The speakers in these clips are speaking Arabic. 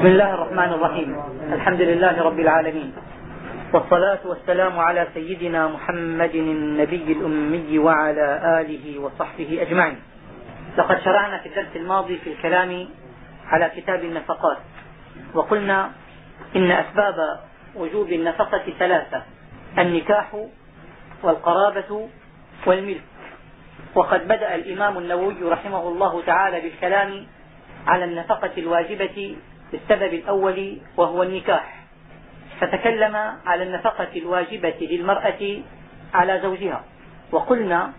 بسم الله الرحمن الرحيم الحمد لله رب العالمين والصلاة والسلام على سيدنا محمد النبي الأمي وعلى آله وصحبه أجمعين لقد شرعنا في الدرس الماضي في الكلام على كتاب النفقات وقلنا إن أسباب وجوب النفقة ثلاثة النكاح والقرابة والملك وقد بدأ الإمام النووي رحمه الله تعالى بالكلام على النفقة الواجبة للسبب الأول وهو النكاح. فتكلم على النفقة الواجبة للمرأة على زوجها. وقلنا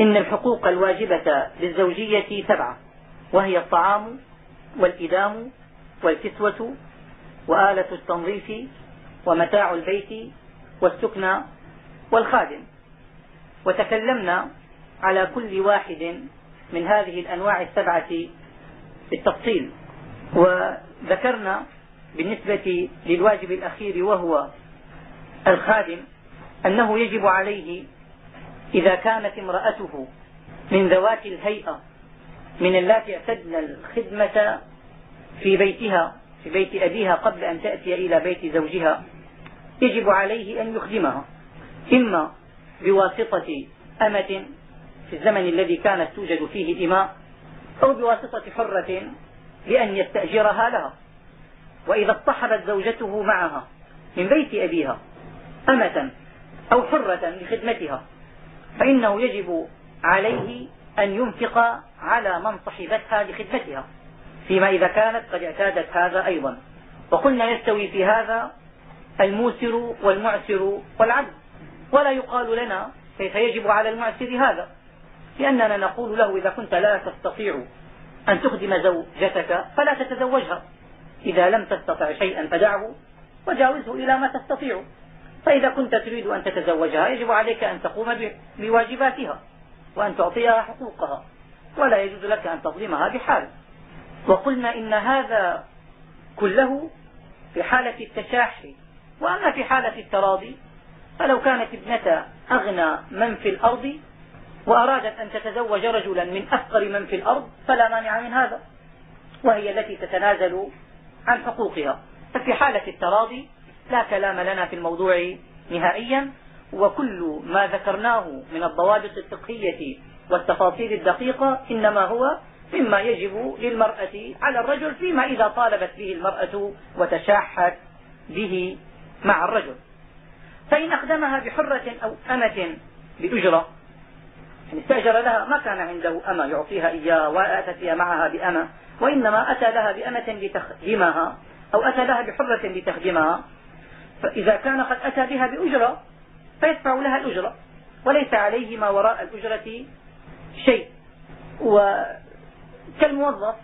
إن الحقوق الواجبة للزوجية سبعة وهي الطعام والإدام والكسوة وآلة التنظيف ومتاع البيت والسكنى والخادم. وتكلمنا على كل واحد من هذه الأنواع السبعة بالتفصيل. وذكرنا بالنسبة للواجب الأخير وهو الخادم أنه يجب عليه إذا كانت امرأته من ذوات الهيئة من اللاتي اعتدن الخدمة في بيتها في بيت أبيها قبل أن تأتي إلى بيت زوجها يجب عليه أن يخدمها. إما بواسطة أمة في الزمن الذي كانت توجد فيه إماء أو بواسطة حرة بأن يستأجرها لها. وإذا اصطحبت زوجته معها من بيت أبيها أمة أو حرة لخدمتها فإنه يجب عليه أن ينفق على من صحبتها لخدمتها فيما إذا كانت قد اعتادت هذا أيضا. وقلنا يستوي في هذا الموسر والمعسر والعبد ولا يقال لنا كيف يجب على المعسر هذا لأننا نقول له إذا كنت لا تستطيع أن تخدم زوجتك فلا تتزوجها. إذا لم تستطع شيئا فدعه وجاوزه إلى ما تستطيع. فإذا كنت تريد أن تتزوجها يجب عليك أن تقوم بواجباتها وأن تعطيها حقوقها ولا يجوز لك أن تظلمها بحال. وقلنا إن هذا كله في حالة التشاح وأما في حالة التراضي فلو كانت ابنة أغنى من في الأرض وأرادت أن تتزوج رجلا من أفقر من في الأرض فلا مانع من هذا. وهي التي تتنازل عن حقوقها. ففي حالة التراضي لا كلام لنا في الموضوع نهائيا وكل ما ذكرناه من الضوابط الفقهية والتفاصيل الدقيقة إنما هو مما يجب للمرأة على الرجل فيما إذا طالبت به المرأة وتشاحت به مع الرجل. فإن أخدمها بحرة أو أمة بأجرة يعني استأجر لها ما كان عنده أمة يعطيها إياها وأتت معها بأمة. وإنما أتى لها بأمة لتخدمها أو أتى لها بحرة لتخدمها. فإذا كان قد أتى بها بأجرة فيدفع لها الأجرة. وليس عليه ما وراء الأجرة شيء. وكالموظف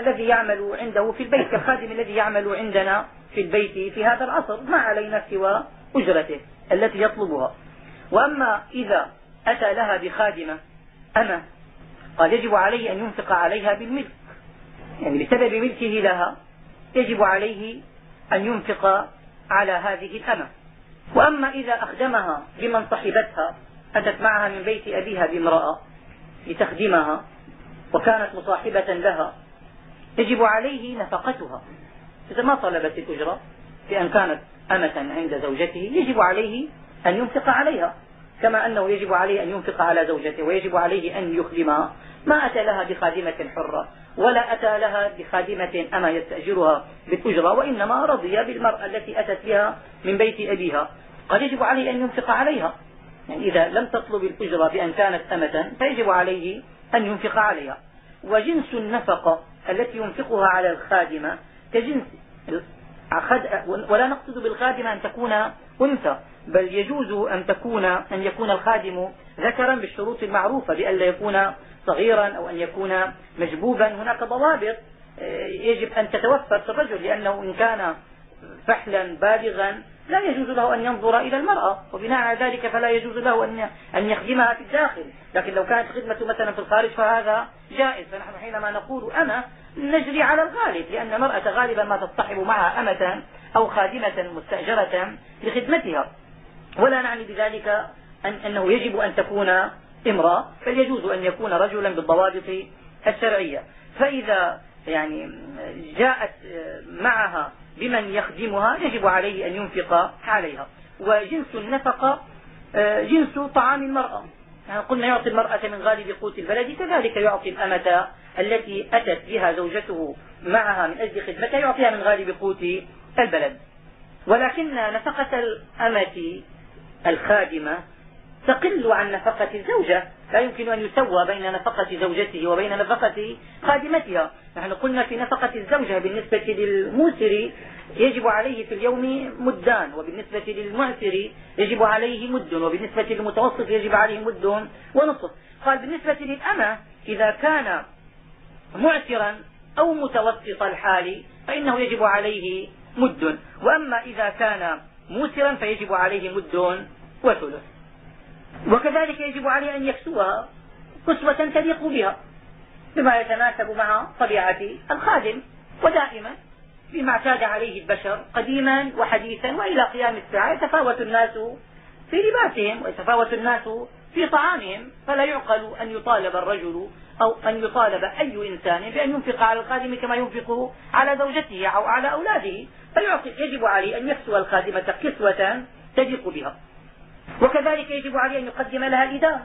الذي يعمل عنده في البيت كالخادم الذي يعمل عندنا في البيت في هذا العصر ما علينا سوى أجرته التي يطلبها. وأما إذا أتى لها بخادمة أما قال يجب عليه أن ينفق عليها بالملك. يعني بسبب ملكه لها يجب عليه أن ينفق على هذه الأمة. وأما إذا أخدمها بمن صحبتها أتت معها من بيت أبيها بامرأة لتخدمها وكانت مصاحبة لها يجب عليه نفقتها. إذا ما طلبت الأجرة بأن كانت أمة عند زوجته يجب عليه أن ينفق عليها. كما أنه يجب عليه أن ينفق على زوجته ويجب عليه أن يخدمها ما أتى لها بخادمة حرة ولا أتى لها بخادمة أما يستأجرها بالأجرة وإنما رضي بالمرأة التي أتت بها من بيت أبيها. قد يجب عليه أن ينفق عليها. يعني إذا لم تطلب الأجرة بأن كانت أمة فيجب عليه أن ينفق عليها. وجنس النفقة التي ينفقها على الخادمة كجنس ولا نقصد بالخادمة أن تكون أنثى بل يجوز أن تكون أن يكون الخادم ذكرا بالشروط المعروفة بألا يكون صغيرا أو أن يكون مجبوبا. هناك ضوابط آه، يجب أن تتوفر في الرجل لأنه إن كان فحلا بالغا لا يجوز له أن ينظر إلى المرأة وبناء على ذلك فلا يجوز له أن أن يخدمها في الداخل. لكن لو كانت خدمة مثلا في الخارج فهذا جائز. فنحن حينما نقول أنا نجري على الغالب لأن المرأة غالبا ما تصطحب معها أمة أو خادمة مستأجرة لخدمتها. ولا نعني بذلك أن أنه يجب أن تكون امرأة بل يجوز أن يكون رجلا بالضوابط الشرعية. فإذا يعني جاءت معها بمن يخدمها يجب عليه أن ينفق عليها. وجنس النفقة جنس طعام المرأة. قلنا يعطي المرأة من غالب قوت البلد كذلك يعطي الأمة التي أتت بها زوجته معها من أجل خدمتها يعطيها من غالب قوت البلد. ولكن نفقة الأمة الخادمة تقل عن نفقة الزوجة لا يمكن أن يسوى بين نفقة زوجته وبين نفقة خادمتها. نحن قلنا في نفقة الزوجة بالنسبة للموسر يجب عليه في اليوم مدان وبالنسبة للمعسر يجب عليه مد وبالنسبة للمتوسط يجب عليه مد ونصف. قال بالنسبة للأمة إذا كان معسرا أو متوسط الحال فإنه يجب عليه مد. وأما إذا كان موسرا فيجب عليه مد وثلث. وكذلك يجب عليه أن يكسوها كسوة تليق بها بما يتناسب مع طبيعة الخادم ودائما بما اعتاد عليه البشر قديما وحديثا وإلى قيام الساعة يتفاوت الناس في لباسهم ويتفاوت الناس في طعامهم فلا يعقل أن يطالب الرجل أو أن يطالب أي إنسان بأن ينفق على الخادم كما ينفق على زوجته أو على أولاده فيجب عليه أن يكسو الخادمة كسوة تليق بها. وكذلك يجب عليه أن يقدم لها الإدام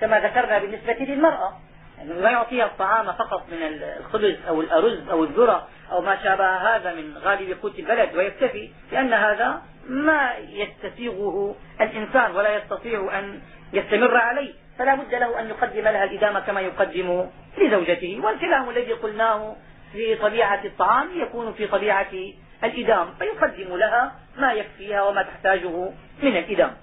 كما ذكرنا بالنسبة للمرأة يعني ما يعطيها الطعام فقط من الخبز أو الأرز أو الذرة أو ما شابه هذا من غالب قوت البلد ويكتفي لأن هذا ما يستسيغه الإنسان ولا يستطيع أن يستمر عليه. فلا بد له أن يقدم لها الإدامة كما يقدم لزوجته. والكلام الذي قلناه في طبيعة الطعام يكون في طبيعة الإدام فيقدم لها ما يكفيها وما تحتاجه من الإدام.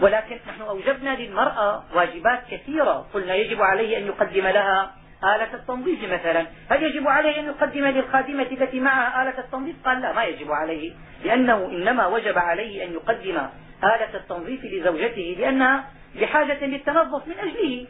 ولكن نحن أوجبنا للمرأة واجبات كثيرة. قلنا يجب عليه أن يقدم لها آلة التنظيف مثلا. هل يجب عليه أن يقدم للخادمة التي معها آلة التنظيف؟ قال لا ما يجب عليه. لأنه إنما وجب عليه أن يقدم آلة التنظيف لزوجته لأنها بحاجة للتنظف من أجله.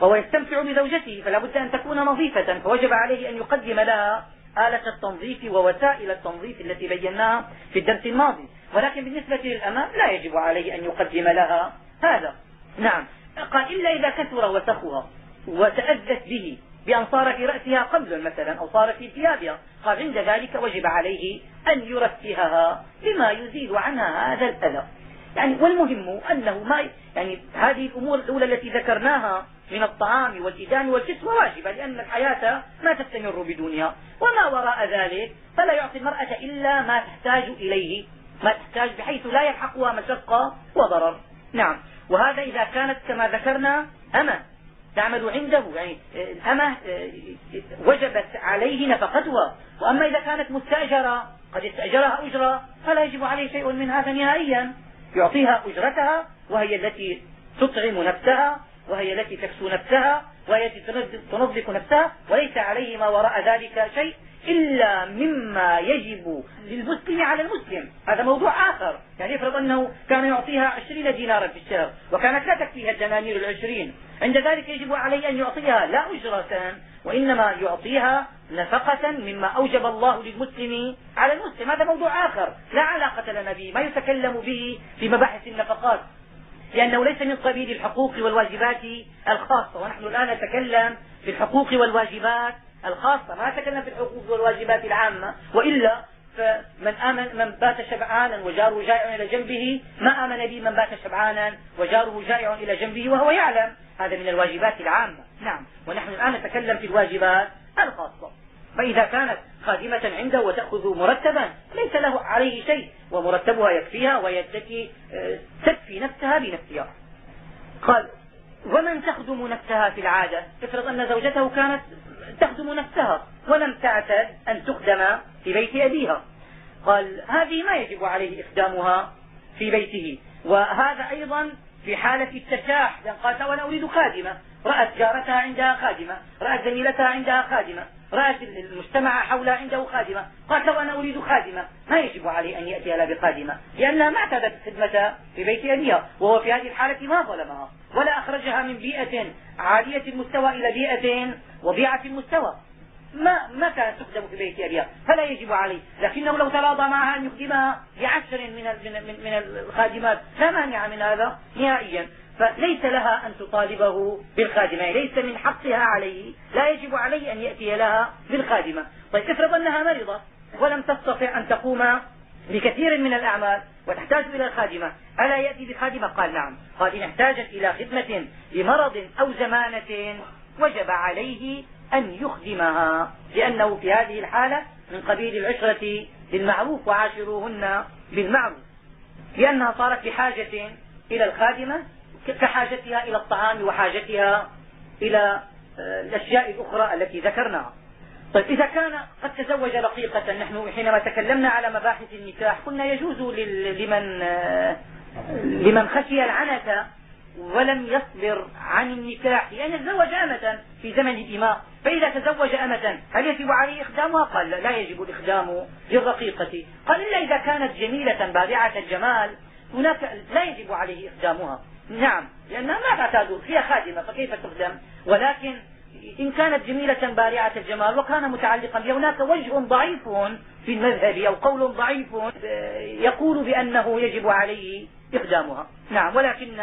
وهو يستمتع بزوجته فلا بد أن تكون نظيفة. فوجب عليه أن يقدم لها آلة التنظيف ووسائل التنظيف التي بيناها في الدرس الماضي. ولكن بالنسبة للأمام لا يجب عليه أن يقدم لها هذا. نعم. قال إلا إذا كثر وسخها وتأذت به بأن صار في رأسها قبل مثلا أو صار في ثيابها. قال عند ذلك وجب عليه أن يرفهها بما يزيل عنها هذا الأذى. يعني والمهم أنه ما يعني هذه الأمور الأولى التي ذكرناها من الطعام والإدام والكسوة واجبة لأن الحياة ما تستمر بدونها. وما وراء ذلك فلا يعطي المرأة إلا ما تحتاج إليه. ما تحتاج بحيث لا يلحقها مشقة وضرر. نعم. وهذا إذا كانت كما ذكرنا أمة تعمل عنده يعني الأمة وجبت عليه نفقتها. وأما إذا كانت مستأجرة قد استأجرها أجرة فلا يجب عليه شيء من هذا نهائيا. يعطيها أجرتها وهي التي تطعم نفسها وهي التي تكسو نفسها وهي التي تنظف نفسها وليس عليه ما وراء ذلك شيء. إلا مما يجب للمسلم على المسلم. هذا موضوع آخر. يعني افرض أنه كان يعطيها عشرين دينارا في الشهر وكانت لا تكفيها الدنانير العشرين. عند ذلك يجب عليه أن يعطيها لا أجرة وإنما يعطيها نفقة مما أوجب الله للمسلم على المسلم. هذا موضوع آخر. لا علاقة لنا به ما يتكلم به في مباحث النفقات. لأنه ليس من قبيل الحقوق والواجبات الخاصة. ونحن الآن نتكلم في الحقوق والواجبات الخاصة ما نتكلم في الحقوق والواجبات العامة وإلا فمن آمن من بات شبعانا وجاره جائع إلى جنبه ما آمن به من بات شبعانا وجاره جائع إلى جنبه وهو يعلم. هذا من الواجبات العامة. نعم. ونحن الآن نتكلم في الواجبات الخاصة. فإذا كانت خادمة عنده وتأخذ مرتبا ليس له عليه شيء ومرتبها يكفيها التي آه، تكفي نفسها بنفسها. قال ومن تخدم نفسها في العادة؟ افرض أن زوجته كانت تخدم نفسها ولم تعتد أن تخدم في بيت أبيها. قال هذه ما يجب عليه إخدامها في بيته. وهذا أيضا في حالة التشاح قالت وأنا أريد خادمة رأت جارتها عندها خادمة رأت زميلتها عندها خادمة. رأت المجتمع حولها عنده خادمة. قالت وأنا أريد خادمة ما يجب عليه أن يأتي لها بخادمة لأنها ما أعتادت الخدمة في بيت أبيها وهو في هذه الحالة ما ظلمها ولا أخرجها من بيئة عالية المستوى إلى بيئة وضيعة المستوى. ما ما كانت تخدم في بيت أبيها. فلا يجب عليه لكنه لو تراضى معها أن يخدمها بعشر من من من الخادمات لا مانع من هذا نهائيا. فليس لها أن تطالبه بالخادمة ليس من حقها عليه لا يجب عليه أن يأتي لها بالخادمة. طيب افرض أنها مرضت ولم تستطع أن تقوم بكثير من الأعمال وتحتاج إلى الخادمة ألا يأتي بخادمة؟ قال نعم. قال إن احتاجت إلى خدمة لمرض أو زمانة وجب عليه أن يخدمها لأنه في هذه الحالة من قبيل العشرة بالمعروف وعاشروهن بالمعروف لأنها صارت بحاجة إلى الخادمة كحاجتها إلى الطعام وحاجتها إلى آه، الأشياء الأخرى التي ذكرناها. طيب إذا كان قد تزوج رقيقة نحن حينما تكلمنا على مباحث النكاح قلنا يجوز لمن آه، لمن خشي العنة ولم يصبر عن النكاح لأن يتزوج أمة في زمن الإماء. فإذا تزوج أمة هل يجب عليه إخدامها قال لا يجب الإخدام للرقيقة. قال إلا إذا كانت جميلة بارعة الجمال هناك لا يجب عليه إخدامها. نعم. لأنها ما تعتاد. هي خادمة فكيف تخدم؟ ولكن إن كانت جميلة بارعة الجمال وكان متعلقا هناك وجه ضعيف في المذهب أو قول ضعيف يقول بأنه يجب عليه إخدامها نعم. ولكن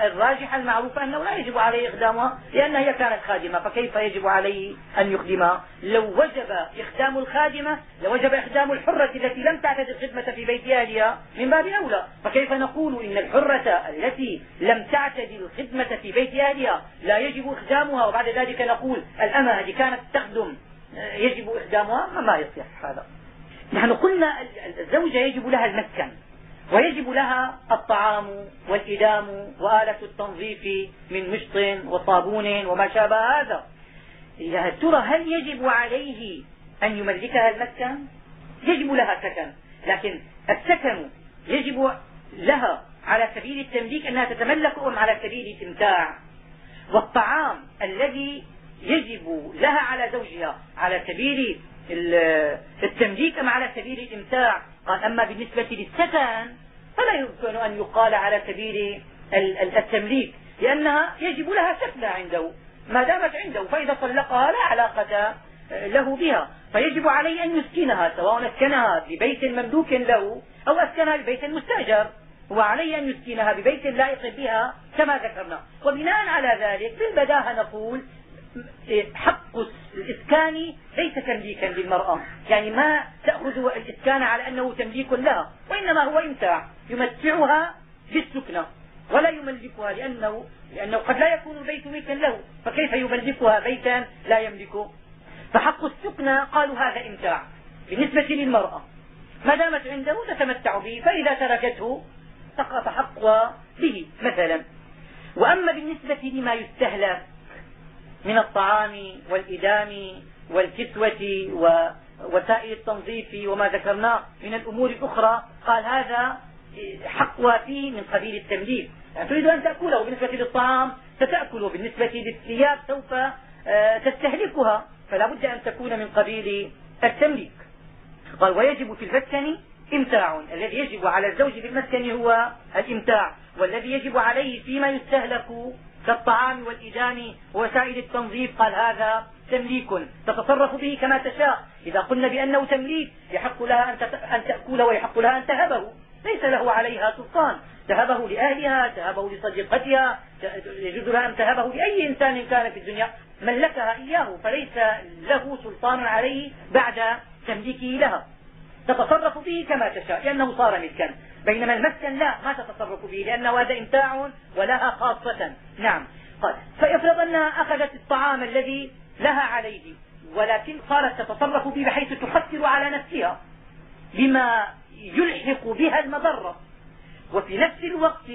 الراجح المعروف أنه لا يجب عليه إخدامها لأنها هي كانت خادمة فكيف يجب عليه أن يخدمها لو وجب إخدام الخادمة لوجب إخدام الحرة التي لم تعتد الخدمة في بيت أهلها من باب أولى. فكيف نقول إن الحرة التي لم تعتد الخدمة في بيت أهلها لا يجب إخدامها وبعد ذلك نقول الأمة التي كانت تخدم. يجب إخدامها ما يصح هذا. نحن قلنا الزوجة يجب لها المسكن ويجب لها الطعام والإدام وآلة التنظيف من مشط وصابون وما شابه هذا. يا ترى هل يجب عليه أن يملكها المسكن؟ يجب لها سكن لكن السكن يجب لها على سبيل التمليك أنها تتملك أم على سبيل الإمتاع. والطعام الذي يجب لها على زوجها على سبيل التمليك أم على سبيل الإمتاع. قال أما بالنسبة للسكن فلا يمكن أن يقال على سبيل التمليك لأنها يجب لها سكنة عنده ما دامت عنده فإذا طلقها لا علاقة له بها. فيجب عليه أن يسكنها سواء أسكنها ببيت مملوك له أو أسكنها ببيت مستأجر. وعليه أن يسكنها ببيت لائق بها كما ذكرنا. وبناء على ذلك بالبداهة نقول حق الإسكان ليس تمليكا للمرأة. يعني ما تأخذ الإسكان على أنه تمليك لها وإنما هو إمتاع يمتعها بالسكنة ولا يملكها لأنه, لأنه قد لا يكون البيت ملكا له. فكيف يملكها بيتا لا يملكه فحق السكنة قالوا هذا إمتاع بالنسبة للمرأة ما دامت عنده تتمتع به فإذا تركته سقط حقها به مثلا. وأما بالنسبة لما يستهلك من الطعام والإدام والكسوة ووسائل التنظيف وما ذكرناه من الأمور الأخرى. قال هذا حقها فيه من قبيل التمليك. يعني تريد أن تأكله بالنسبة للطعام ستأكله بالنسبة للثياب سوف آه، تستهلكها. فلا بد أن تكون من قبيل التمليك. قال ويجب في المسكن إمتاع. الذي يجب على الزوج في المسكن هو الإمتاع والذي يجب عليه فيما يستهلك كالطعام والإدام. ووسائل التنظيف قال هذا تمليك. تتصرف به كما تشاء. إذا قلنا بأنه تمليك يحق لها أن تأكل ويحق لها أن تهبه. ليس له عليها سلطان. تهبه لأهلها تهبه لصديقتها يجوز لها أن تهبه لأي إنسان كان في الدنيا. ملكها إياه فليس له سلطان عليه بعد تمليكه لها. تتصرف به كما تشاء لأنه صار ملكا. بينما المسكن لا ما تتصرف به لأنه هذا إمتاع ولها خاصة. نعم. قال فافرض أنها أخذت الطعام الذي لها عليه ولكن صارت تتصرف به بحيث تخسر على نفسها بما يلحق بها المضرة. وفي نفس الوقت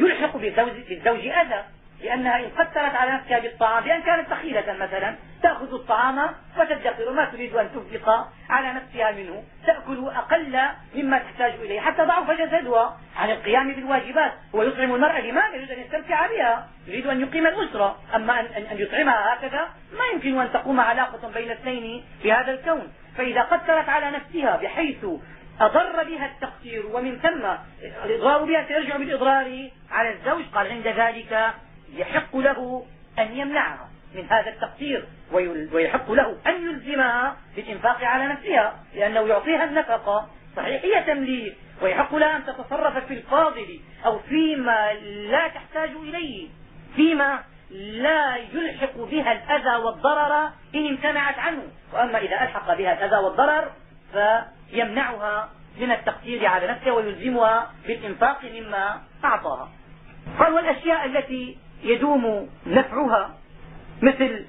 يلحق بالزوج أذى. لأنها إن قتلت على نفسها بالطعام بأن كانت بخيلة مثلا تأخذ الطعام وتدخر ما تريد أن تنفق على نفسها منه تأكل أقل مما تحتاج إليه حتى ضعف جسدها عن القيام بالواجبات. هو يطعم المرأة لماذا يريد أن يستمتع بها يريد أن يقيم الأسرة. أما أن يطعمها هكذا ما يمكن أن تقوم علاقة بين اثنين في هذا الكون. فإذا قتلت على نفسها بحيث أضر بها التقصير ومن ثم الإضرار بها سيرجع بالإضرار على الزوج. قال عند ذلك يحق له أن يمنعها من هذا التقصير ويحق له أن يلزمها بالإنفاق على نفسها لأنه يعطيها النفقة صحيح هي تمليك ويحق لها أن تتصرف في الفاضل أو فيما لا تحتاج إليه فيما لا يلحق بها الأذى والضرر إن امتنعت عنه. وأما إذا ألحق بها الأذى والضرر فيمنعها من التقدير على نفسها ويلزمها بالإنفاق مما أعطاها. قال والأشياء التي يدوم نفعها مثل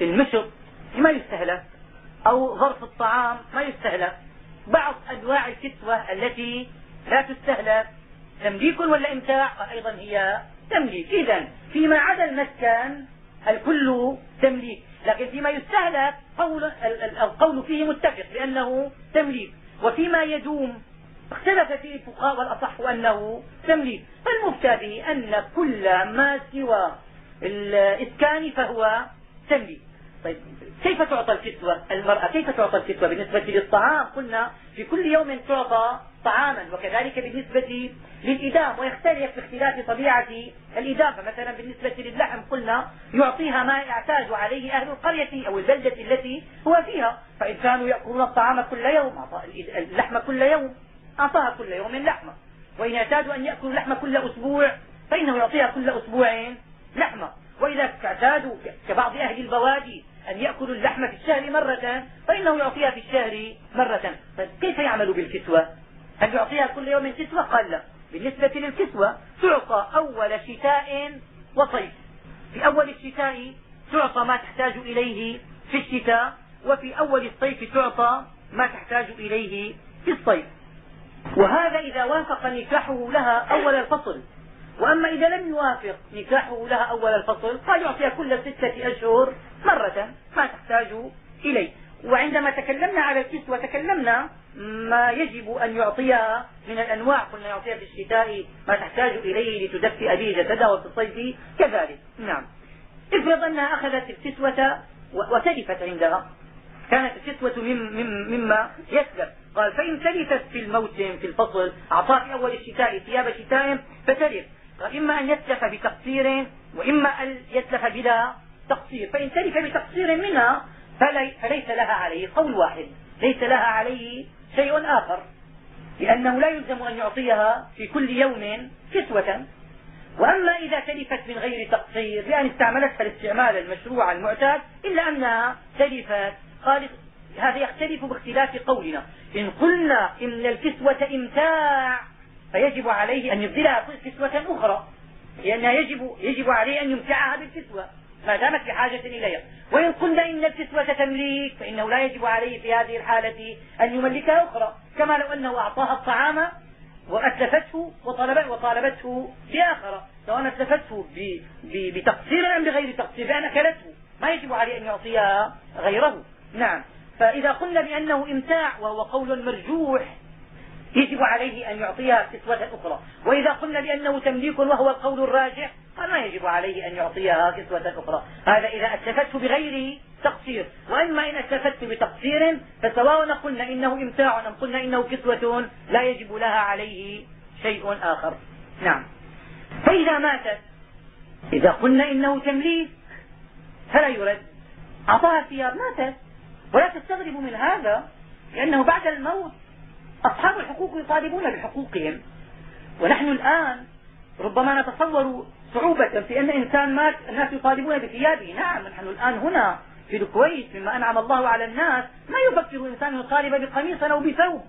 المشط ما يستهلك أو ظرف الطعام ما يستهلك. بعض أنواع الكسوة التي لا تستهلك تمليك ولا إمتاع قال أيضا هي تمليك. إذا فيما عدا المسكن الكل تمليك لكن فيما يستهلك قول القول فيه متفق بأنه تمليك. وفيما يدوم اختلف فيه الفقهاء والأصح أنه تمليك. فالمفتى به أن كل ما سوى الإسكان فهو تمليك. طيب كيف تعطى الكسوة المرأة كيف تعطى الكسوة بالنسبة للطعام؟ قلنا في كل يوم تعطى طعاما وكذلك بالنسبة للإدام ويختلف باختلاف طبيعة الإدام. فمثلا بالنسبة للحم قلنا يعطيها ما يعتاد عليه أهل القرية أو البلدة التي هو فيها. فإن كانوا يأكلون الطعام كل يوم اللحم كل يوم. أعطاها كل يوم لحمة. وإن اعتادوا أن يأكلوا اللحم كل أسبوع فإنه يعطيها كل أسبوع لحمة. وإذا اعتادوا كبعض أهل البوادي أن يأكلوا اللحم في الشهر مرة فإنه يعطيها في الشهر مرة. طيب كيف يعمل بالكسوة؟ هل يعطيها كل يوم كسوة قال لا. بالنسبة للكسوة تعطى أول شتاء وصيف. في أول الشتاء تعطى ما تحتاج إليه في الشتاء وفي أول الصيف تعطى ما تحتاج إليه في الصيف. وهذا إذا وافق نكاحه لها أول الفصل. وأما إذا لم يوافق نكاحه لها أول الفصل يعطيها كل ستة أشهر مرة ما تحتاج إليه. وعندما تكلمنا على الكسوة تكلمنا ما يجب أن يعطيها من الأنواع. قلنا يعطيها في الشتاء ما تحتاج إليه لتدفئ به جسدها وفي الصيف كذلك. نعم. افرض أنها أخذت الكسوة وتلفت عندها. كانت الكسوة مما يسلف قال فإن تلفت في الموسم في الفصل أعطاه في أول الشتاء ثياب شتاء فتلف. قال إما أن يتلف بتقصير وإما أن يتلف بلا تقصير. فإن تلف بتقصير منها فليس لها عليه قول واحد. ليس لها عليه شيء آخر. لأنه لا يلزم أن يعطيها في كل يوم كسوة. وأما إذا تلفت من غير تقصير بأن استعملتها الاستعمال المشروع المعتاد إلا أنها تلفت قال هذا يختلف باختلاف قولنا. إن قلنا إن الكسوة إمتاع فيجب عليه أن يبدلها كسوة أخرى. لأنها يجب, يجب عليه أن يمتعها بالكسوة. ما دامت بحاجة إليها. وإن قلنا إن الكسوة تمليك فإنه لا يجب عليه في هذه الحالة أن يملكها أخرى. كما لو أنه أعطاها الطعام وأتلفته وطالب وطالبته بآخر. سواء أتلفته بتقصير أم بغير تقصير فأن أكلته. ما يجب عليه أن يعطيها غيره. نعم. فإذا قلنا بأنه إمتاع وهو قول مرجوح يجب عليه أن يعطيها كسوة أخرى وإذا قلنا بأنه تمليك وهو القول الراجح فما يجب عليه أن يعطيها كسوة أخرى هذا إذا أتلفته بغير تقصير. وإما إن أتلفته بتقصير فسواء قلنا إنه إمتاع أم قلنا إنه كسوة لا يجب لها عليه شيء آخر. نعم. فإذا ماتت إذا قلنا إنه تمليك فلا يرد. أعطاها ثياب ماتت. ولا تستغربوا من هذا لأنه بعد الموت أصحاب الحقوق يطالبون بحقوقهم. ونحن الآن ربما نتصور صعوبة في أن إنسان مات الناس يطالبون بثيابه. نعم نحن الآن هنا في الكويت مما أنعم الله على الناس. ما يفكر إنسان يطالب بقميص أو بثوب؟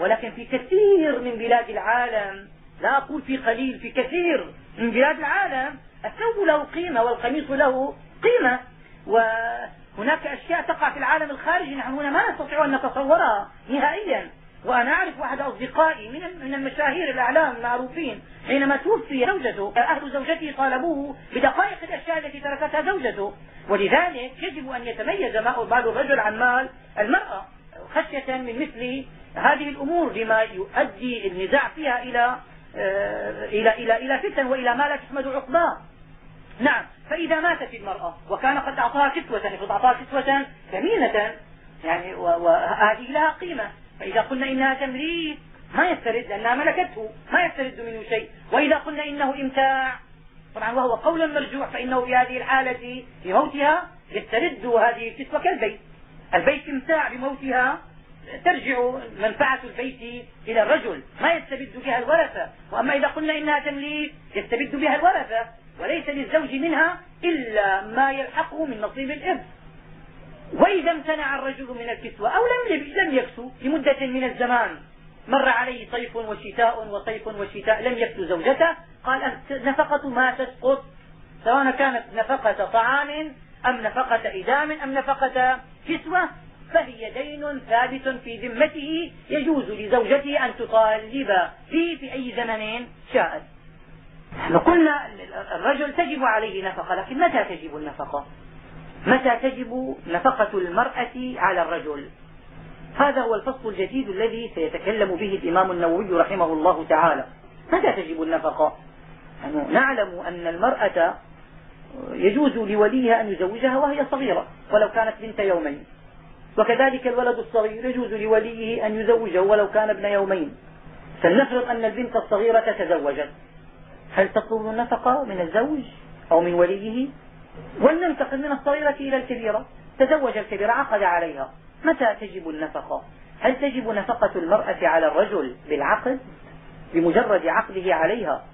ولكن في كثير من بلاد العالم لا أقول في قليل في كثير من بلاد العالم الثوب له قيمة والقميص له قيمة. وهناك أشياء تقع في العالم الخارجي نحن هنا ما نستطيع أن نتصورها نهائيا. وأنا أعرف أحد أصدقائي من من المشاهير الأعلام المعروفين حينما توفي زوجته أهل زوجته طالبوه بدقائق الأشياء التي تركتها زوجته. ولذلك يجب أن يتميز مال الرجل عن مال المرأة خشية من مثل هذه الأمور لما يؤدي النزاع فيها إلى إلى إلى إلى فتن وإلى ما لا تحمد عقباه. نعم. فإذا ماتت المرأة وكان قد أعطاها كسوة افرض أعطاها كسوة ثمينة يعني وهذه لها قيمة. فإذا قلنا إنها تمليك ما يسترد لأنها ملكته ما يسترد منه شيء. وإذا قلنا إنه إمتاع طبعا وهو قول مرجوح فإنه في هذه الحالة موتها يسترد هذه الكسوة كالبيت. البيت إمتاع بموتها ترجع منفعة البيت إلى الرجل. ما يستبد بها الورثة. وأما إذا قلنا إنها تمليك يستبد بها الورثة. وليس للزوج منها إلا ما يلحقه من نصيب الإرث وإذا امتنع الرجل من الكسوة أو لم لم يكسو لمدة من الزمان مر عليه صيف وشتاء وصيف وشتاء لم يكسو زوجته قال نفقة ما تسقط؟ سواء كانت نفقة طعام أم نفقة إدام أم نفقة كسوة فهي دين ثابت في ذمته يجوز لزوجته أن تطالب فيه في أي زمن شاءت. نحن قلنا الرجل تجب عليه نفقة لكن متى تجب النفقة؟ متى تجب نفقة المرأة على الرجل؟ هذا هو الفصل الجديد الذي سيتكلم به الإمام النووي رحمه الله تعالى. متى تجب النفقة؟ نحن نعلم أن المرأة يجوز لوليها أن يزوجها وهي صغيرة ولو كانت بنت يومين. وكذلك الولد الصغير يجوز لوليه أن يزوجه ولو كان ابن يومين. فلنفرض أن البنت الصغيرة تزوجت هل تطلب النفقة من الزوج أو من وليه؟ ولننتقل من الصغيرة إلى الكبيرة. تزوج الكبيرة عقد عليها. متى تجب النفقة؟ هل تجب نفقة المرأة على الرجل بالعقد؟ بمجرد عقده عليها.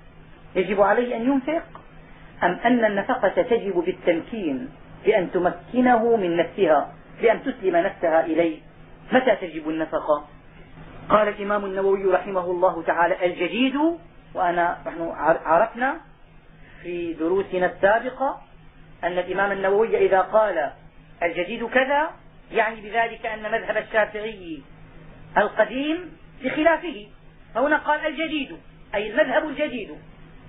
يجب عليه أن ينفق؟ أم أن النفقة تجب بالتمكين بأن تمكنه من نفسها بأن تسلم نفسها إليه؟ متى تجب النفقة؟ قال الإمام النووي رحمه الله تعالى الجديد وأنا نحن عرفنا في دروسنا السابقة أن الإمام النووي إذا قال الجديد كذا يعني بذلك أن مذهب الشافعي القديم بخلافه فهنا قال الجديد أي المذهب الجديد.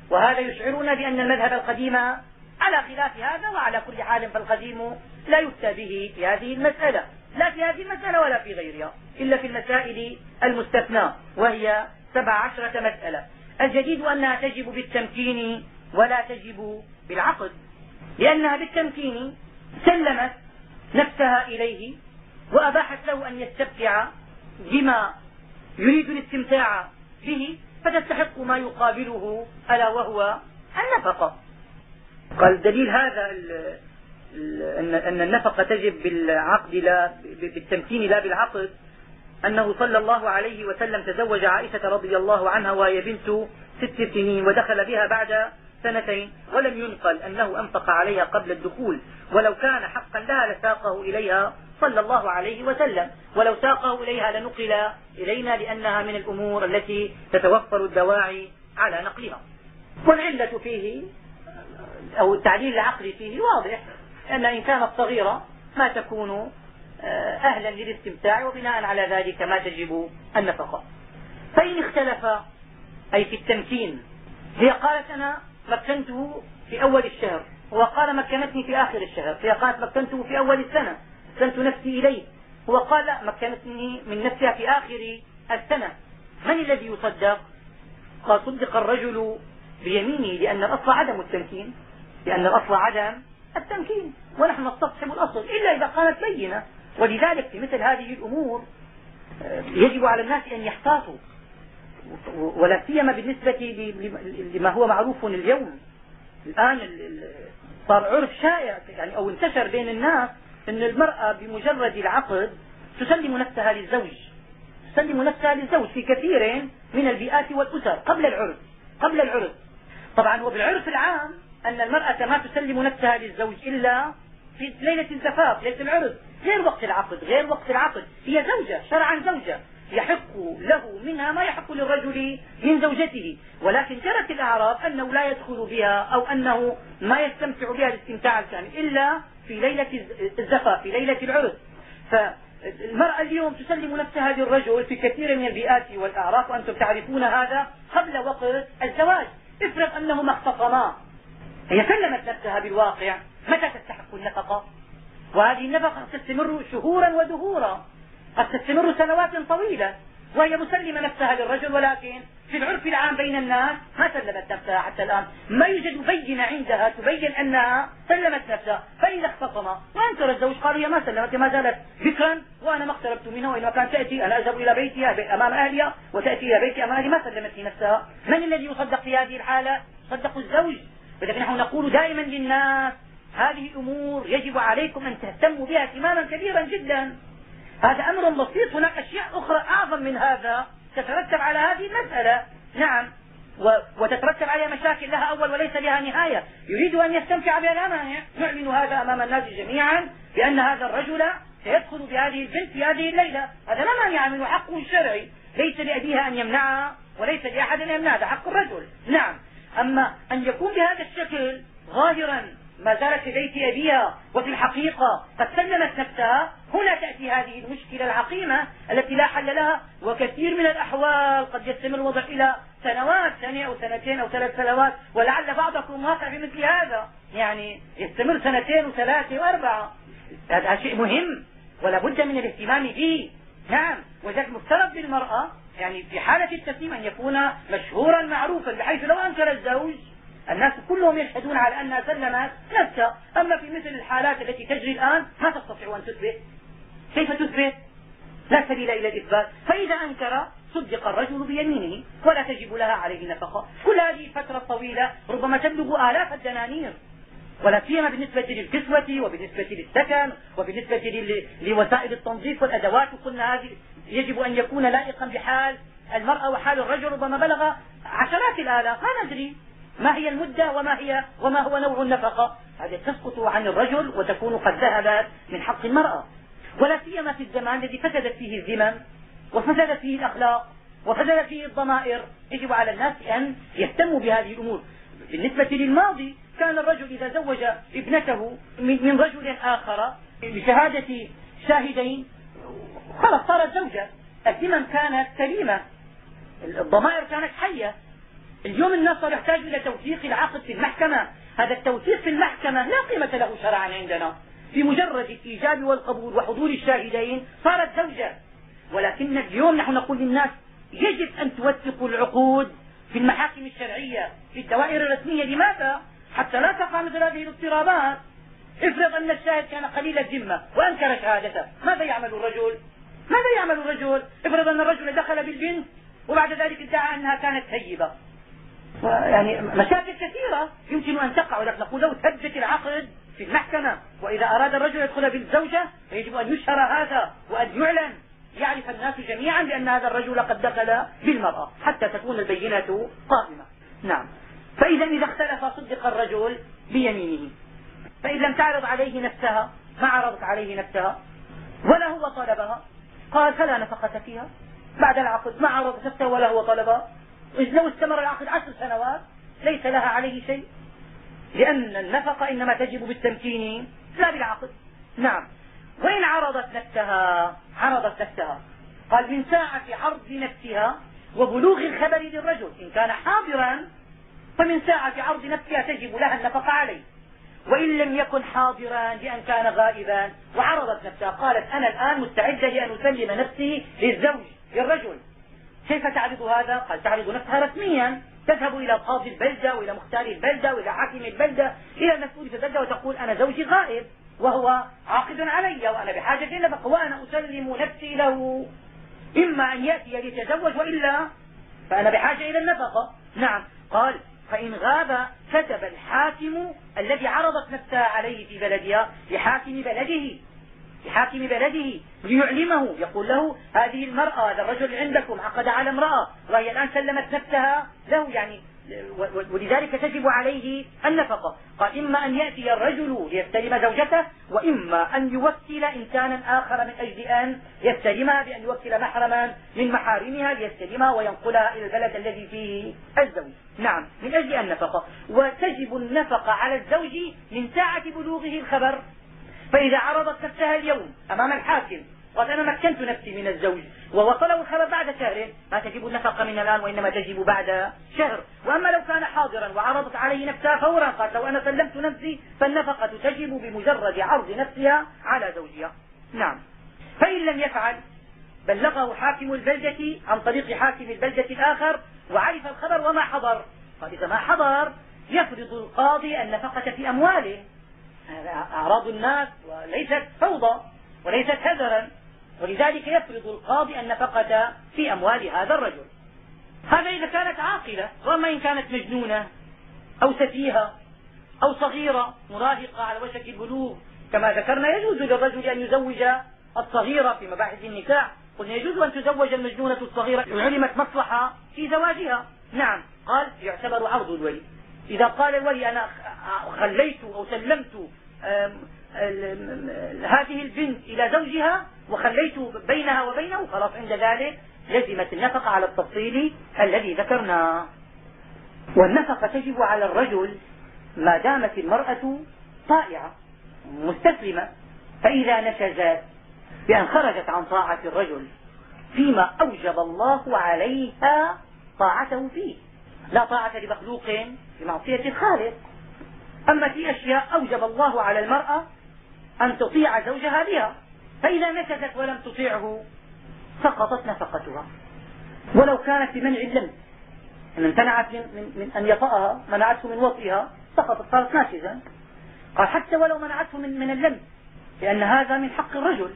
وهذا يشعرنا بأن المذهب القديم على خلاف هذا وعلى كل حال فالقديم لا يفتى به في هذه المسألة. لا في هذه المسألة ولا في غيرها إلا في المسائل المستثنى وهي سبع عشرة مسألة. الجديد أنها تجب بالتمكين ولا تجب بالعقد لأنها بالتمكين سلمت نفسها إليه وأباحت له أن يستمتع بما يريد الاستمتاع به فتستحق ما يقابله ألا وهو النفقة. قال دليل هذا أن النفقة تجب بالعقد لا بالتمكين لا بالعقد. أنه صلى الله عليه وسلم تزوج عائشة رضي الله عنها وهي بنت ست سنين ودخل بها بعد سنتين ولم ينقل أنه أنفق عليها قبل الدخول ولو كان حقا لها لساقه إليها صلى الله عليه وسلم ولو ساقه إليها لنقل إلينا لأنها من الأمور التي تتوفر الدواعي على نقلها. والعلة فيه أو التعليل العقلي فيه واضح أن إن كانت صغيرة ما تكون أهلا للاستمتاع وبناء على ذلك ما تجب النفقة. فإن اختلف أي في التمكين هي قالت أنا مكنته في أول الشهر هو قال مكنتني في آخر الشهر هي قالت مكنته في أول السنة سنت نفسي إليه هو قال لا مكنتني من نفسها في آخر السنة. من الذي يصدق؟ قال صدق الرجل بيمينه لأن الأصل عدم التمكين لأن الأصل عدم التمكين ونحن نستصحب الأصل إلا إذا كانت بينة. ولذلك في مثل هذه الأمور آه، يجب على الناس أن يحتاطوا ولا سيما بالنسبة لما هو معروف اليوم. الآن صار عرف شائع يعني أو انتشر بين الناس أن المرأة بمجرد العقد تسلم نفسها للزوج. تسلم نفسها للزوج في كثير من البيئات والأسر قبل العرف قبل العرف. طبعا وبالعرف العام أن المرأة ما تسلم نفسها للزوج إلا في ليلة الزفاف ليلة العرس غير وقت العقد غير وقت العقد. هي زوجة شرعا زوجة. يحق له منها ما يحق للرجل من زوجته. ولكن جرت الأعراف أنه لا يدخل بها أو أنه ما يستمتع بها الاستمتاع الكامل إلا في ليلة الزفاف في ليلة العرس. فالمرأة اليوم تسلم نفسها للرجل في كثير من البيئات والأعراف وأنتم تعرفون هذا قبل وقت الزواج. افرض أنهما اختصما هي سلمت نفسها بالواقع. متى تستحق النفقة؟ وهذه النفقة قد تستمر شهورا ودهورا. قد تستمر سنوات طويلة. وهي مسلمة نفسها للرجل ولكن في العرف العام بين الناس ما سلمت نفسها حتى الآن. ما يوجد بينة عندها تبين أنها سلمت نفسها. فإذا اختصم. وأنكر الزوج قال هي ما سلمت ما زالت ذكرا وأنا ما اقتربت منها. وإنما كانت تأتي أنا أذهب إلى بيتها أمام أهلها وتأتي إلى بيتي أمام أهلي ما سلمت نفسها من الذي يصدق في هذه الحالة؟ صدق الزوج. ولكن نحن نقول دائما للناس هذه الأمور يجب عليكم أن تهتموا بها اهتماما كبيرا جدا. هذا أمر بسيط. هناك أشياء أخرى أعظم من هذا. تترتب على هذه المسألة. نعم. وتترتب عليها مشاكل لها أول وليس لها نهاية. يريد أن يستمتع بها لا مانع نعلن هذا أمام الناس جميعا بأن هذا الرجل سيدخل بهذه البنت في هذه الليلة. هذا لا مانع منه. حقه الشرعي ليس لأبيها أن يمنعها وليس لأحد أن يمنعها هذا حق الرجل. نعم. أما أن يكون بهذا الشكل ظاهرا ما زالت في بيت أبيها وفي الحقيقة قد سلمت نفسها. هنا تأتي هذه المشكلة العقيمة التي لا حل لها وكثير من الأحوال قد يستمر الوضع إلى سنوات سنة أو سنتين أو ثلاث سنوات ولعل بعضكم واقع في مثل هذا. يعني يستمر سنتين وثلاثة وأربعة. هذا شيء مهم ولا بد من الاهتمام به نعم وذلك مفترض بالمرأة يعني في حالة التسليم أن يكون مشهورا معروفا بحيث لو أنكر الزوج الناس كلهم يشهدون على أنها سلمت نفسها. أما في مثل الحالات التي تجري الآن ما تستطيع أن تثبت. كيف تثبت؟ لا سبيل إلى الإثبات. فإذا أنكر صدق الرجل بيمينه ولا تجب لها عليه نفقة. كل هذه الفترة الطويلة ربما تبلغ آلاف الدنانير. ولا سيما بالنسبة للكسوة وبالنسبة للسكن وبالنسبة لوسائل التنظيف والأدوات. قلنا هذه يجب أن يكون لائقا بحال المرأة وحال الرجل. ربما بلغ عشرات الآلاف. ما ندري. ما هي المدة وما هي وما هو نوع النفقة؟ هذه تسقط عن الرجل وتكون قد ذهبت من حق المرأة. ولا سيما في الزمان الذي فسدت فيه الذمم وفسدت فيه الأخلاق وفسدت فيه الضمائر. يجب على الناس أن يهتموا بهذه الأمور. بالنسبة للماضي كان الرجل إذا زوج ابنته من رجل آخر بشهادة شاهدين خلاص صارت زوجة. الذمم كانت سليمة. الضمائر كانت حية. اليوم الناس صار يحتاج إلى توثيق العقد في المحكمة. هذا التوثيق في المحكمة لا قيمة له شرعا عندنا. في مجرد الإيجاب والقبول وحضور الشاهدين صارت زوجة. ولكن اليوم نحن نقول للناس يجب أن توثقوا العقود في المحاكم الشرعية في الدوائر الرسمية. لماذا؟ حتى لا تقع مثل هذه الاضطرابات. افرض أن الشاهد كان قليل الذمة وأنكر شهادته. ماذا يعمل الرجل؟ ماذا يعمل الرجل؟ افرض أن الرجل دخل بالبنت وبعد ذلك ادعى أنها كانت سيبة يعني مشاكل كثيرة يمكن أن تقع ولكن نقول لو ثبت العقد في المحكمة. وإذا أراد الرجل يدخل بالزوجة فيجب أن يشهر هذا وأن يعلن يعرف الناس جميعا بأن هذا الرجل قد دخل بالمرأة حتى تكون البينة قائمة. نعم. فإذا إذا اختلف صدق الرجل بيمينه. فإن لم تعرض عليه نفسها ما عرضت عليه نفسها ولا هو طلبها قال فلا نفقة فيها. بعد العقد ما عرضت نفسها ولا هو طلبها. لو استمر العقد عشر سنوات ليس لها عليه شيء. لأن النفقة إنما تجب بالتمكين. لا بالعقد. نعم. وإن عرضت نفسها عرضت نفسها. قال من ساعة عرض نفسها وبلوغ الخبر للرجل. إن كان حاضرا فمن ساعة عرض نفسها تجب لها النفقة عليه. وإن لم يكن حاضرا لأن كان غائبا وعرضت نفسها. قالت أنا الآن مستعدة لأن أسلم نفسي للزوج للرجل. كيف تعرض هذا؟ قال تعرض نفسها رسميا. تذهب إلى قاضي البلدة وإلى مختار البلدة وإلى حاكم البلدة إلى المسؤول في البلدة وتقول أنا زوجي غائب وهو عاقد علي وأنا بحاجة إلى نفقة وأنا أسلم نفسي له. إما أن يأتي ليتزوج وإلا فأنا بحاجة إلى النفقة. نعم. قال فإن غاب كتب الحاكم الذي عرضت نفسها عليه في بلدها لحاكم بلده. لحاكم بلده ليعلمه. يقول له هذه المرأة هذا الرجل عندكم عقد على امرأة. وهي الآن سلمت نفسها له يعني ولذلك تجب عليه النفقة. قال إما أن يأتي الرجل ليستلم زوجته وإما أن يوكل إنسانا آخر من أجل أن يستلمها بأن يوكل محرما من محارمها ليستلمها وينقلها إلى البلد الذي فيه الزوج. نعم من أجل النفقة وتجب النفقة على الزوج من ساعة بلوغه الخبر. فإذا عرضت نفسها اليوم أمام الحاكم قال أنا مكنت نفسي من الزوج ووصله الخبر بعد شهر ما تجب النفقة من الآن وإنما تجب بعد شهر. وأما لو كان حاضرا وعرضت عليه نفسها فورا قال لو أنا سلمت نفسي فالنفقة تجب بمجرد عرض نفسها على زوجها. نعم. فإن لم يفعل بلغه حاكم البلدة عن طريق حاكم البلدة الآخر وعرف الخبر وما حضر. قال إذا ما حضر يفرض القاضي النفقة في أمواله. أعراض الناس وليست فوضى وليست هدرا. ولذلك يفرض القاضي النفقة في أموال هذا الرجل. هذا إذا كانت عاقلة وأما إن كانت مجنونة أو سفيهة أو صغيرة مراهقة على وشك البلوغ كما ذكرنا يجوز للرجل أن يزوج الصغيرة في مباحث النكاح. قلنا يجوز أن تزوج المجنونة الصغيرة إن علمت مصلحة في زواجها. نعم قال يعتبر عرض الولي. إذا قال الولي أنا خليت أو سلمت هذه البنت إلى زوجها وخليت بينها وبينه خلاص عند ذلك لزمت النفقة على التفصيل الذي ذكرناه والنفقة تجب على الرجل ما دامت المرأة طائعة مستسلمة فإذا نشزت بأن خرجت عن طاعة الرجل فيما أوجب الله عليها طاعته فيه. لا طاعة لمخلوق بمعصية الخالق أما في أشياء أوجب الله على المرأة أن تطيع زوجها بها فإذا نكثت ولم تطيعه سقطت نفقتها. ولو كانت بمنع اللمس ان امتنعت من, من, من أن يطأها منعته من وطئها سقطت صارت ناشزا قال حتى ولو منعته من, من اللمس لأن هذا من حق الرجل.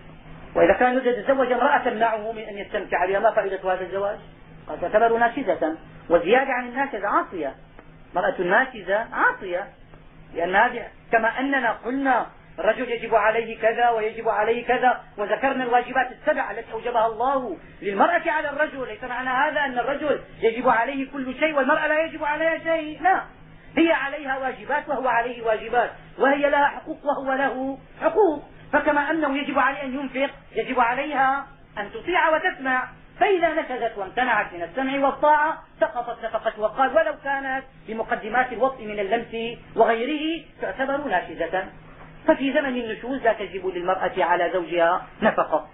وإذا كان يريد يتزوج امرأة تمنعه من أن يستمتع بها ما فائدة هذا الزواج؟ قال تعتبر ناشزة. وزيادة عن الناشزة عاصية. مرأة ناشزة عاصية لأن هذه كما أننا قلنا الرجل يجب عليه كذا ويجب عليه كذا وذكرنا الواجبات السبع التي أوجبها الله للمرأة على الرجل. ليس معنى هذا أن الرجل يجب عليه كل شيء والمرأة لا يجب عليها شيء. لا. هي عليها واجبات وهو عليه واجبات وهي لها حقوق وهو له حقوق. فكما أنه يجب عليه أن ينفق يجب عليها أن تطيع وتسمع. فإذا نكدت وامتنعت من السمع والطاعة سقطت نفقته وقال ولو كانت بمقدمات الوطء من اللمس وغيره تعتبر ناشزة. ففي زمن النشوز لا تجب للمرأة على زوجها نفقة.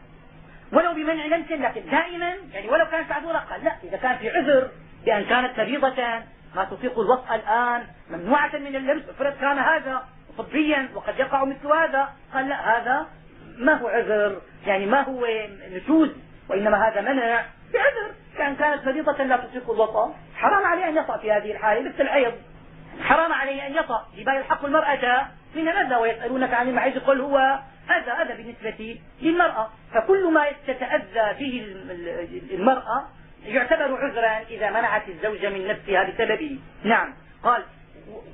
ولو بمنع لمس لكن دائما يعني ولو كانت معذورة قال لا إذا كان في عذر بأن كانت مريضة ما تطيق الوطء الآن ممنوعة من اللمس افرض كان هذا طبيا وقد يقع مثل هذا قال لا هذا ما هو عذر يعني ما هو نشوز. وإنما هذا منع بعذر. كان كانت مريضة لا تطيق الوطأ. حرام عليه أن يطأ في هذه الحالة مثل الحيض حرام عليه أن يطأ. لما يلحق المرأة من الأذى ويسألونك عن المعيز قل هو هذا هذا بالنسبة للمرأة. فكل ما تتأذى به المرأة يعتبر عذرا إذا منعت الزوج من نفسها بسببه. نعم. قال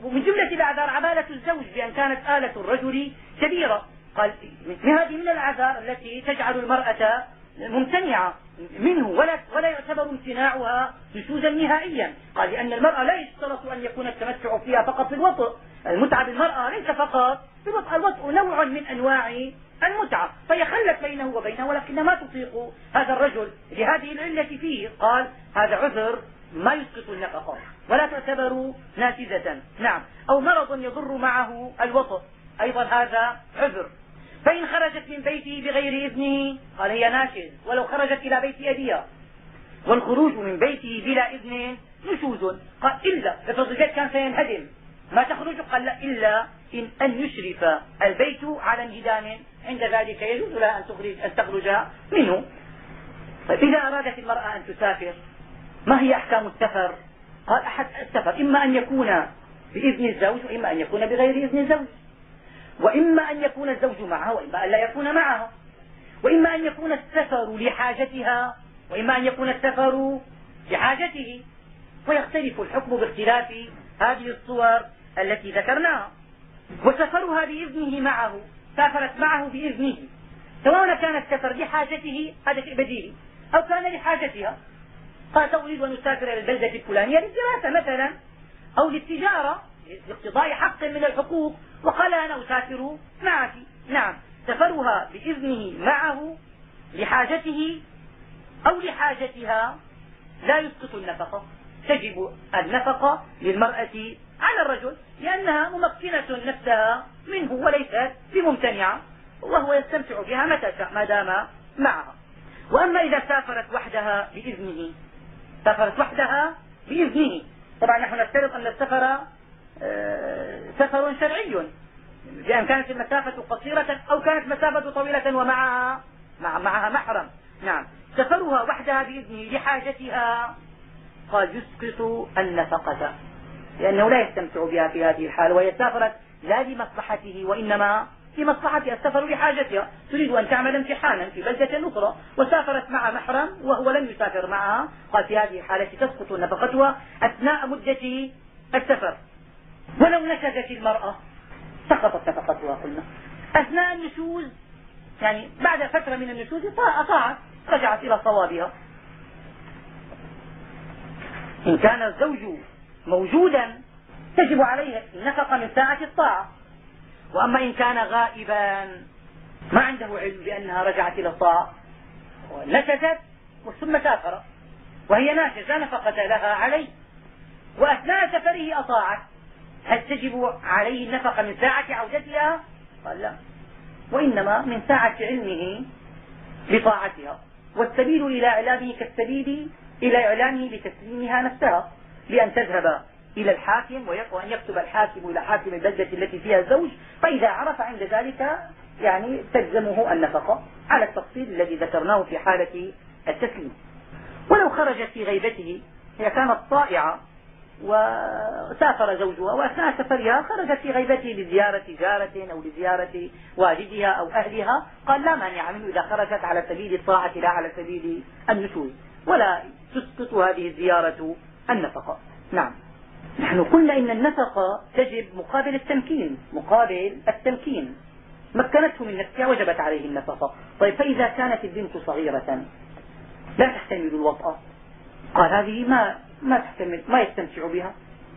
ومن جملة الأعذار عبالة الزوج بأن كانت آلة الرجل كبيرة. قال هذه من الأعذار التي تجعل المرأة ممتنعة منه ولا, ولا يعتبر امتناعها نشوزا نهائيا. قال لأن المرأة لا يشترط أن يكون التمتع فيها فقط في الوطء. المتعة بالمرأة ليس فقط في الوطء. نوع من أنواع المتعة. فهي خلت بينه وبينها ولكن ما تطيق هذا الرجل لهذه العلة فيه. قال هذا عذر ما يسقط النفقة. ولا تعتبر نافذة. نعم. أو مرض يضر معه الوطء. أيضا هذا عذر. فإن خرجت من بيته بغير إذنه قال هي ناشز ولو خرجت إلى بيت أبيها والخروج من بيته بلا إذن نشوز. قال إلا افرض البيت كان سينهدم. ما تخرج؟ قال لا إلا إن أن يشرف البيت على انهدام. عند ذلك يجوز لها أن تخرج, أن تخرج منه. طيب إذا أرادت المرأة أن تسافر ما هي أحكام السفر؟ قال أحد السفر إما أن يكون بإذن الزوج وإما أن يكون بغير إذن الزوج. وإما أن يكون الزوج معها وإما أن لا يكون معها. وإما أن يكون السفر لحاجتها وإما أن يكون السفر لحاجته. ويختلف الحكم باختلاف هذه الصور التي ذكرناها. وسفرها بإذنه معه سافرت معه بإذنه. سواء كان السفر لحاجته هذا شيء بديهي. أو كان لحاجتها. قالت أريد أن أسافر إلى البلدة الفلانية للدراسة مثلا أو للتجارة. لاقتضاء حق من الحقوق. وقال أنا أسافر. معك نعم. سفرها بإذنه معه لحاجته أو لحاجتها. لا يسقط النفقة. تجب النفقة للمرأة على الرجل لأنها ممكنة نفسها منه وليست بممتنعة. وهو يستمتع بها متى شاء ما دام معها. وأما إذا سافرت وحدها بإذنه سافرت وحدها بإذنه. طبعا نحن نفترض أن السفر سفر شرعي. بأن كانت المسافة قصيرة أو كانت مسافة طويلة ومعها مع معها محرم. نعم. سفرها وحدها بإذنه لحاجتها. قال يسقط النفقة. لأنه لا يستمتع بها في هذه الحالة وهي سافرت لا لمصلحته وإنما في مصلحتها السفر لحاجتها. تريد أن تعمل امتحانا في بلدة أخرى وسافرت مع محرم وهو لم يسافر معها. قال في هذه الحالة تسقط نفقتها أثناء مدة السفر. ولو نشزت المرأة سقطت نفقتها قلنا. أثناء النشوز يعني بعد فترة من النشوز أطاعت رجعت إلى صوابها. إن كان الزوج موجودا تجب عليه النفقة من ساعة الطاعة. وأما إن كان غائبا ما عنده علم بأنها رجعت إلى الطاعة. نشزت ثم سافر. وهي ناشزة لا نفقة لها عليه. وأثناء سفره أطاعت. هل تجب عليه النفقة من ساعة عودتها؟ قال لا. وإنما من ساعة علمه بطاعتها. والسبيل إلى إعلامه كالسبيل إلى إعلامه بتسليمها نفسها بأن تذهب إلى الحاكم وأن يكتب الحاكم إلى حاكم البلدة التي فيها الزوج فإذا عرف عند ذلك يعني تلزمه النفقة على التفصيل الذي ذكرناه في حالة التسليم. ولو خرجت في غيبته هي كانت طائعة وسافر زوجها وأثناء سفرها خرجت في غيبته لزيارة جارة أو لزيارة والدها أو أهلها. قال لا مانع منه إذا خرجت على سبيل الطاعة لا على سبيل النشوز. ولا تسقط هذه الزيارة النفقة. نعم. نحن قلنا إن النفقة تجب مقابل التمكين مقابل التمكين. مكنته من نفسها وجبت عليه النفقة. طيب فإذا كانت البنت صغيرة لا تحتمل الوطأ. قال هذه ما ما تحتمل ما يستمتع بها.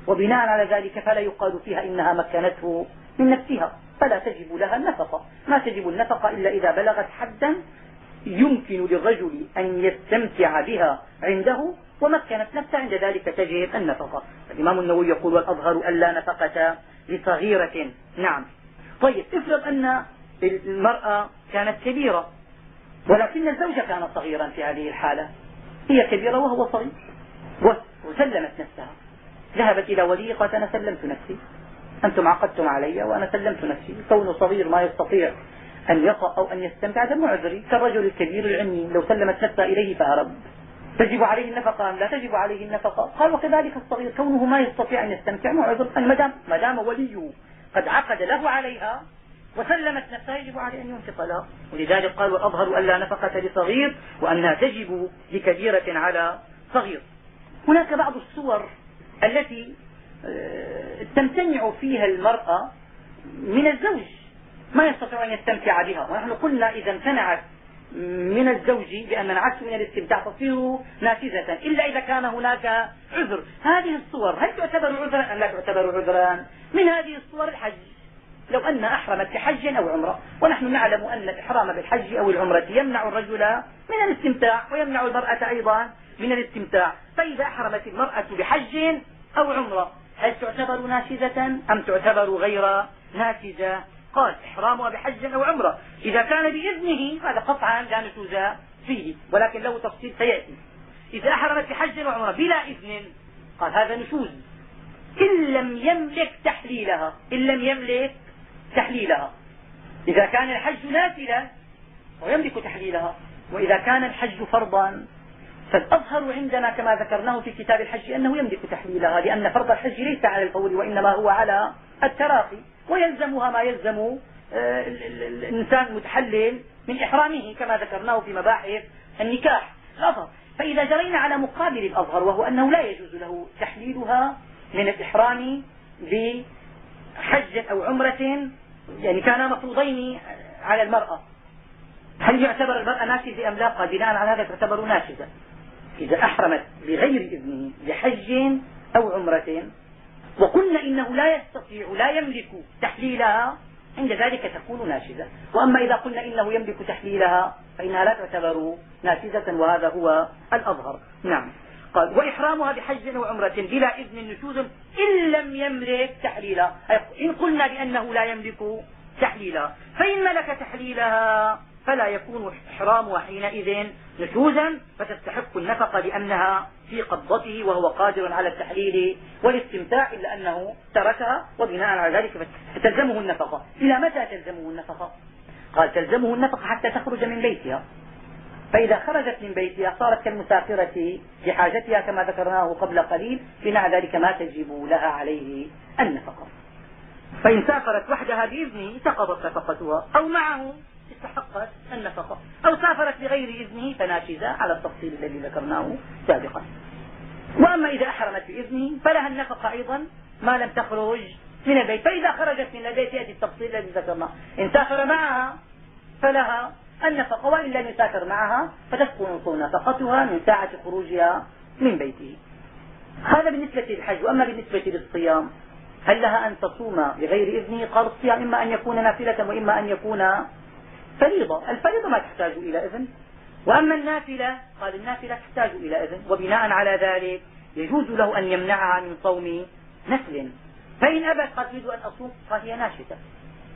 وبناء على ذلك فلا يقال فيها إنها مكنته من نفسها. فلا تجب لها النفقة. ما تجب النفقة إلا إذا بلغت حدا يمكن للرجل أن يستمتع بها عنده ومكنت نفسها عند ذلك تجب النفقة. الإمام النووي يقول والأظهر ألا نفقة لصغيرة. نعم. طيب افرض أن المرأة كانت كبيرة ولكن الزوج كان صغيرا في هذه الحالة. هي كبيرة وهو صغير. وسلمت نفسها. ذهبت إلى ولي قالت أنا سلمت نفسي. أنتم عقدتم علي وأنا سلمت نفسي. كونه صغير ما يستطيع أن يطأ أو أن يستمتع هذا معذري كالرجل الكبير العمي لو سلمت نفسها إليه فهرب. تجب عليه النفقة أم لا؟ تجب عليه النفقة. قال وكذلك الصغير كونه ما يستطيع أن يستمتع معذر ما دام وليه قد عقد له عليها وسلمت نفسها يجب عليه أن ينفق لها. ولذلك قال والأظهر ألا نفقة لصغير وأنها تجب لكبيرة على صغير. هناك بعض الصور التي آه، تمتنع فيها المرأة من الزوج. ما يستطيع أن يستمتع بها. ونحن قلنا إذا امتنعت من الزوج بأن منعته من الاستمتاع تصير نافذة إلا إذا كان هناك عذر. هذه الصور هل تعتبر عذرا أم لا تعتبر عذرا؟ من هذه الصور الحج. لو أن أحرمت بحج أو عمرة. ونحن نعلم أن الإحرام بالحج أو العمرة يمنع الرجل من الاستمتاع ويمنع المرأة أيضا من الاستمتاع. فإذا أحرمت المرأة بحج أو عمرة هل تعتبر ناشزة أم تعتبر غير ناشزة؟ قال إحرامها بحج أو عمرة. إذا كان بإذنه هذا قطعا لا نشوز فيه ولكن له تفصيل سيأتي. إذا أحرمت بحج أو عمرة بلا إذن قال هذا نشوز. إن لم يملك تحليلها إن لم يملك تحليلها. إذا كان الحج نافلة ويملك تحليلها. وإذا كان الحج فرضا فالأظهر عندنا كما ذكرناه في كتاب الحج أنه يملك تحليلها لأن فرض الحج ليس على الفور وإنما هو على التراخي ويلزمها ما يلزم آه، الإنسان المتحلل من إحرامه كما ذكرناه في مباحث النكاح. الأظهر. فإذا جرينا على مقابل الأظهر وهو أنه لا يجوز له تحليلها من الإحرام بحج أو عمرة يعني كانا مفروضين على المرأة. هل يعتبر المرأة ناشزة أم لا؟ بناء على هذا تعتبر ناشزة. إذا أحرمت بغير إذنه بحج أو عمرة وقلنا إنه لا يستطيع لا يملك تحليلها عند ذلك تكون ناشزة. وأما إذا قلنا إنه يملك تحليلها فإنها لا تعتبر ناشزة وهذا هو الأظهر. نعم. قال وإحرامها بحج وعمرة بلا إذن نشوز إن لم يملك تحليلها إن قلنا بأنه لا يملك تحليلها فإن ملك تحليلها فلا يكون إحرامها حينئذ نشوزا فتستحق النفقة لأنها في قبضته وهو قادر على التحليل والاستمتاع إلا أنه تركها وبناء على ذلك فتلزمه النفقة. إلى متى تلزمه النفقة؟ قال تلزمه النفقة حتى تخرج من بيتها. فإذا خرجت من بيتها صارت كالمسافرة لحاجتها كما ذكرناه قبل قليل بناء ذلك ما تجب لها عليه النفقة. فإن سافرت وحدها بإذنه سقطت نفقتها أو معه استحقت النفقة. أو سافرت بغير إذنه فناشزة على التفصيل الذي ذكرناه سابقا. وأما إذا أحرمت بإذنه فلها النفقة أيضا ما لم تخرج من البيت. فإذا خرجت من البيت يأتي التفصيل الذي ذكرناه. إن سافر معها فلها النفقة وإن لم يسافر معها فتسقط نفقتها من ساعة خروجها من بيته. هذا بالنسبة للحج وأما بالنسبة للصيام هل لها أن تصوم بغير إذنه؟ قال الصيام إما أن يكون نافلة وإما أن يكون فريضة. الفريضة ما تحتاج إلى إذن. وأما النافلة قال النافلة تحتاج إلى إذن. وبناء على ذلك يجوز له أن يمنعها من صوم نفل فإن أبت قد تريد أن أصوم قال هي ناشطة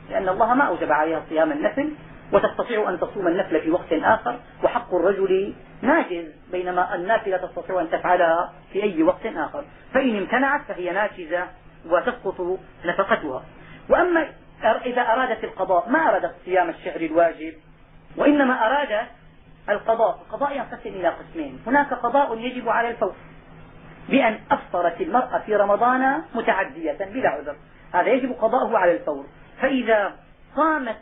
لأن الله ما أوجب عليها صيام النفل وتستطيع أن تصوم النفل في وقت آخر وحق الرجل ناجز بينما النافلة تستطيع أن تفعلها في أي وقت آخر. فإن امتنعت فهي ناجزة وتسقط نفقتها. وأما إذا أرادت القضاء ما أرادت صيام الشهر الواجب؟ وإنما أرادت القضاء. القضاء ينقسم إلى قسمين. هناك قضاء يجب على الفور بأن أفطرت المرأة في رمضان متعدية بلا عذر. هذا يجب قضاؤه على الفور. فإذا قامت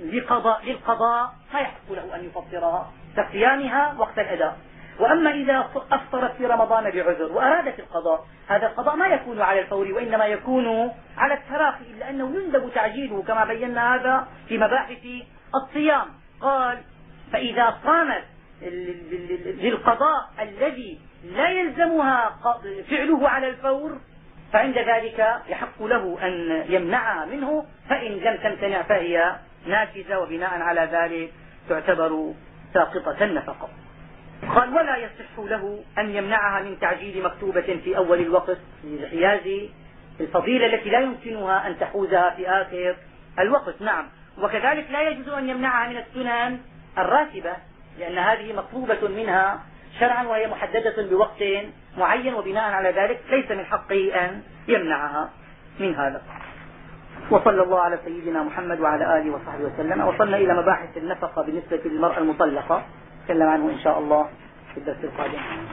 لقضاء للقضاء ما يحق له أن يفطرها كصيامها وقت الأداء. وأما إذا أفطرت في رمضان بعذر وأرادت القضاء هذا القضاء ما يكون على الفور وإنما يكون على التراخي إلا أنه يندب تعجيله كما بينا هذا في مباحث الصيام. قال فإذا قامت للقضاء الذي لا يلزمها فعله على الفور فعند ذلك يحق له أن يمنعها منه فإن لم تمتنع فهي نافذة وبناء على ذلك تعتبر ساقطة النفقة. قال ولا يصح له أن يمنعها من تعجيل مكتوبة في أول الوقت لحياز الفضيلة التي لا يمكنها أن تحوزها في آخر الوقت. نعم. وكذلك لا يجوز أن يمنعها من السنن الراتبة لأن هذه مطلوبة منها شرعا وهي محددة بوقت معين وبناء على ذلك ليس من حقه أن يمنعها من هذا. وصلى الله على سيدنا محمد وعلى آله وصحبه وسلم. وصلنا إلى مباحث النفقة بالنسبة للمرأة المطلقة. نتكلم عنه إن شاء الله في الدرس القادم.